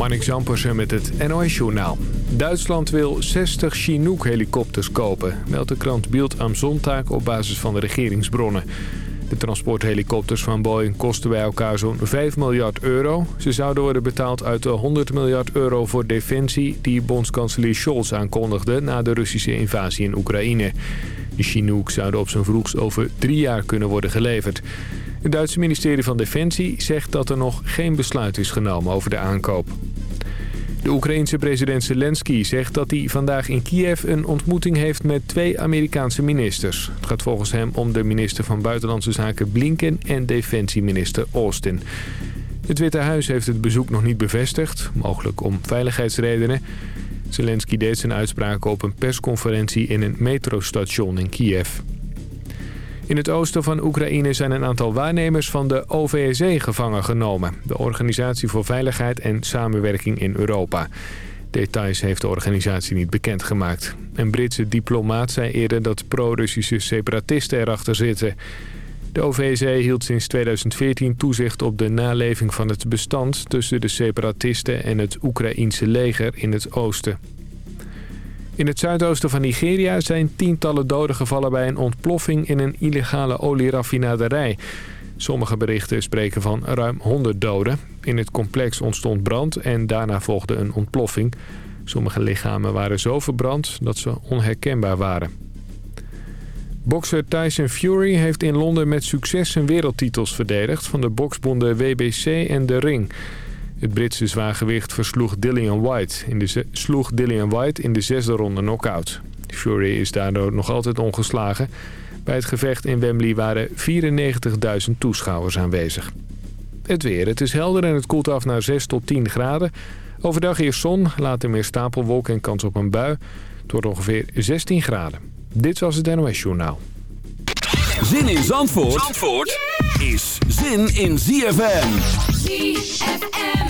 Marnik Zampersen met het NOS-journaal. Duitsland wil 60 Chinook-helikopters kopen, meldt de krant Bild am Sonntag op basis van de regeringsbronnen. De transporthelikopters van Boeing kosten bij elkaar zo'n 5 miljard euro. Ze zouden worden betaald uit de 100 miljard euro voor defensie... die bondskanselier Scholz aankondigde na de Russische invasie in Oekraïne. De Chinook zouden op zijn vroegst over drie jaar kunnen worden geleverd. Het Duitse ministerie van Defensie zegt dat er nog geen besluit is genomen over de aankoop. De Oekraïense president Zelensky zegt dat hij vandaag in Kiev een ontmoeting heeft met twee Amerikaanse ministers. Het gaat volgens hem om de minister van Buitenlandse Zaken Blinken en defensieminister Austin. Het Witte Huis heeft het bezoek nog niet bevestigd, mogelijk om veiligheidsredenen. Zelensky deed zijn uitspraken op een persconferentie in een metrostation in Kiev. In het oosten van Oekraïne zijn een aantal waarnemers van de OVSE gevangen genomen. De Organisatie voor Veiligheid en Samenwerking in Europa. Details heeft de organisatie niet bekendgemaakt. Een Britse diplomaat zei eerder dat pro-Russische separatisten erachter zitten. De OVSE hield sinds 2014 toezicht op de naleving van het bestand... tussen de separatisten en het Oekraïense leger in het oosten. In het zuidoosten van Nigeria zijn tientallen doden gevallen bij een ontploffing in een illegale olieraffinaderij. Sommige berichten spreken van ruim 100 doden. In het complex ontstond brand en daarna volgde een ontploffing. Sommige lichamen waren zo verbrand dat ze onherkenbaar waren. Bokser Tyson Fury heeft in Londen met succes zijn wereldtitels verdedigd... van de boksbonden WBC en de Ring... Het Britse zwaargewicht versloeg Dillian White in de, sloeg Dillian White in de zesde ronde knockout. Fury is daardoor nog altijd ongeslagen. Bij het gevecht in Wembley waren 94.000 toeschouwers aanwezig. Het weer. Het is helder en het koelt af naar 6 tot 10 graden. Overdag eerst zon, later meer stapelwolken en kans op een bui. Het wordt ongeveer 16 graden. Dit was het NOS Journaal. Zin in Zandvoort, Zandvoort is zin in ZFM. ZFM.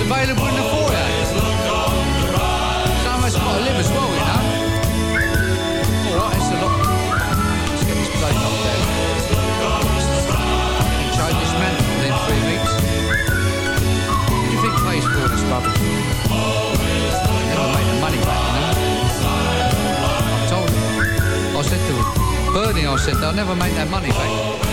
It's available in the foyer. Somewhere's got to live as well, you know. Alright, it's a lot. Let's get this plate up there. Change this man within three weeks. What do you think pays for this rubbish? Never made the money back, you know. I told him. I said to him, Bernie, I said, they'll never make that money back.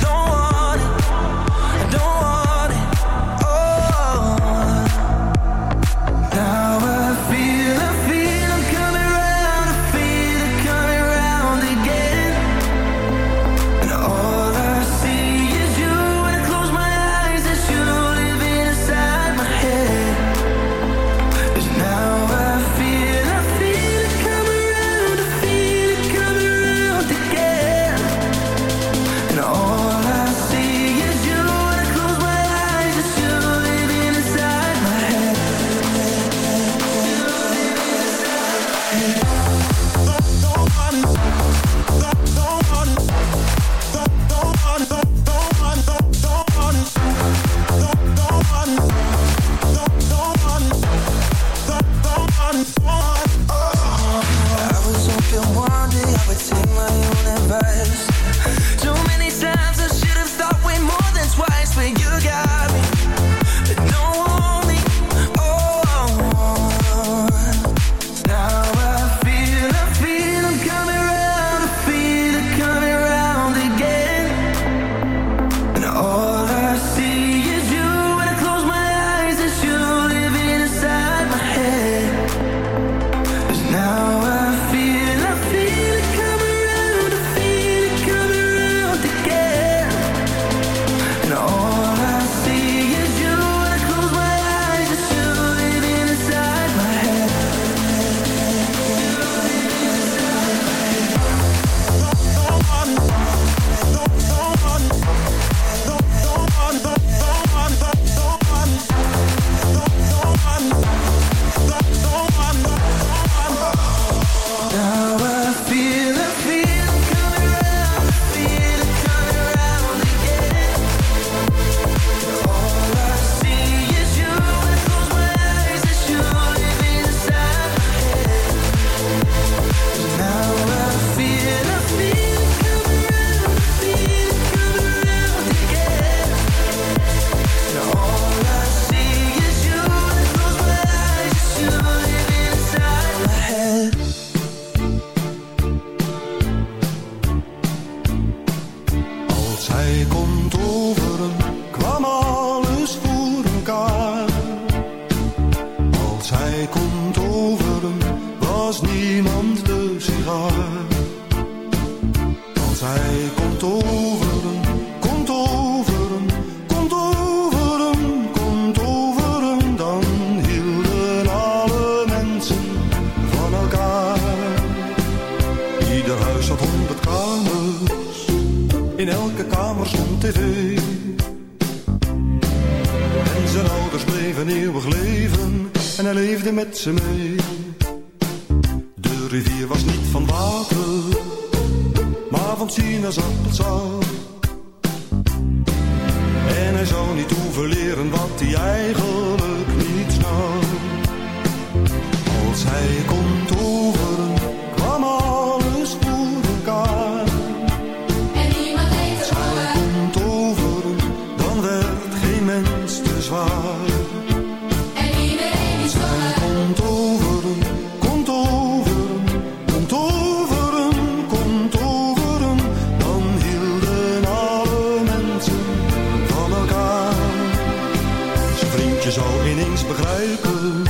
Don't werd geen mens te zwaar. En iedereen is voor Zij komt over hem, komt over hem, komt over hem, komt over hem. Dan hielden alle mensen van elkaar. Zijn vriendje zou ineens begrijpen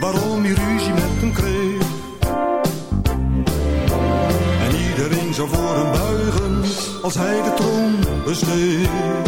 waarom hij ruzie met hem kreeg. En iedereen zou voor hem buigen als hij de troon besteed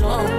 Colo.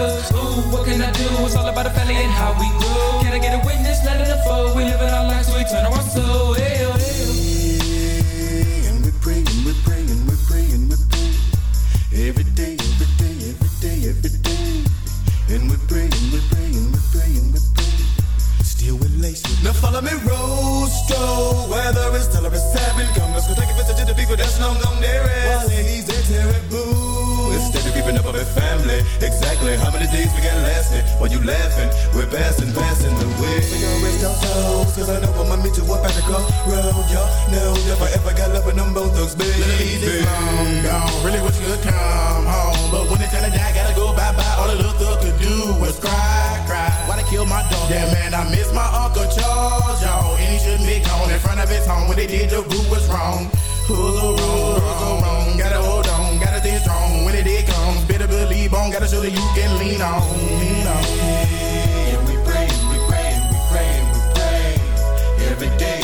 Ooh, what can I do? It's all about the family and how we grow. Can I get a witness? Let it unfold. We living our lives, we turn our soul. Hell. And we're praying, we're praying. Every day, every day, every day, every day. And we're praying, we're praying. Still. Now follow me, Rosto. Whether it's tell or it's seven, come let's go take a visit to the people that's long family, exactly how many days we got lasting? While you laughing, we're passing, passing the way. We gon' rest our souls, cause I know I'ma meet you up at the crossroad. Y'all know if I ever got love with them both thugs, baby. It's long gone. Really wish you could come home. But when it's time to die, gotta go bye bye. All the little thug could do was cry, cry. Why they kill my dog? Yeah, man, I miss my Uncle Charles, y'all. And he shouldn't be gone in front of his home. When they did, the boo was wrong. Who's the wrong? Who's so wrong? Gotta hold gotta better believe on. Gotta show that you can lean on. Lean on. And we praying, we praying, we praying, we day, every day,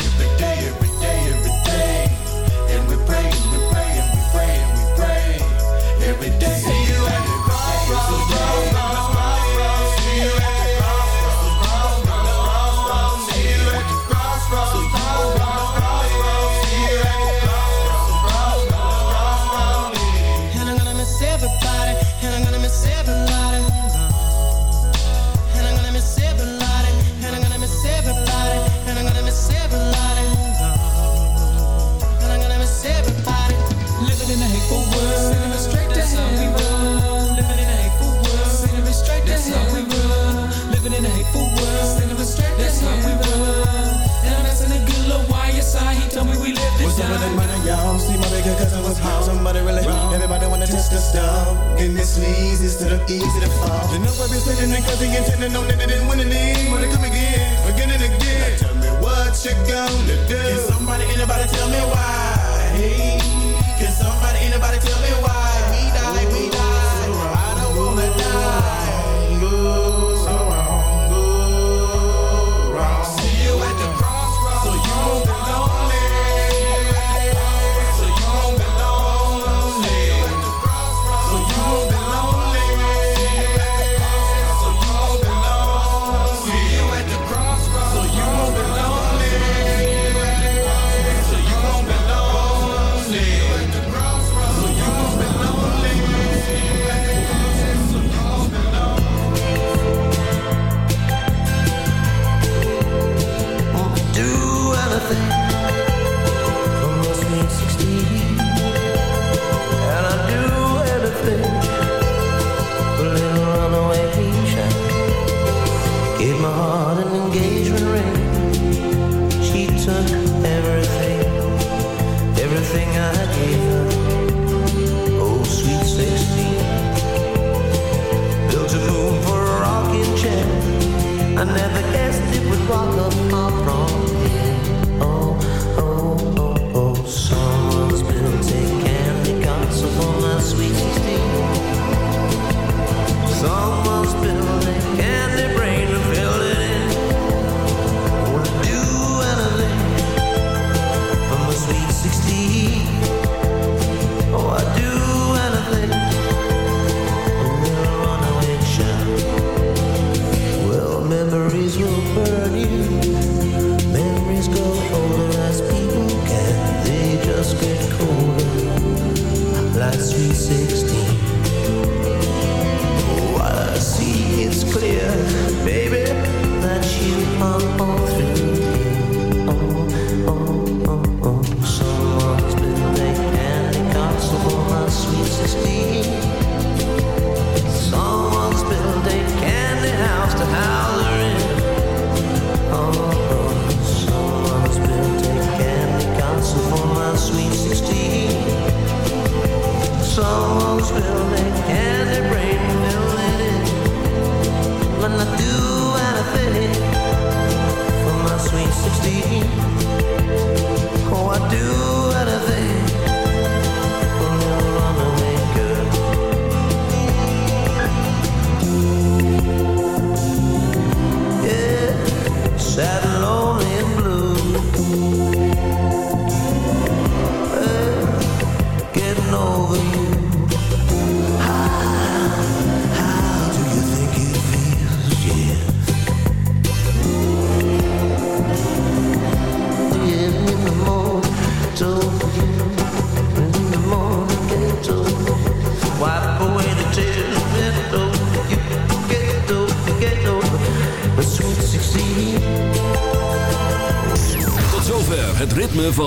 the stuff. And this leads instead of easy to fall. You know I've been sitting and cause he intended on that they didn't win any. Wanna come again, again and again. Now tell me what you gonna do. Can somebody, anybody tell me why? Hey, can somebody, anybody tell me why?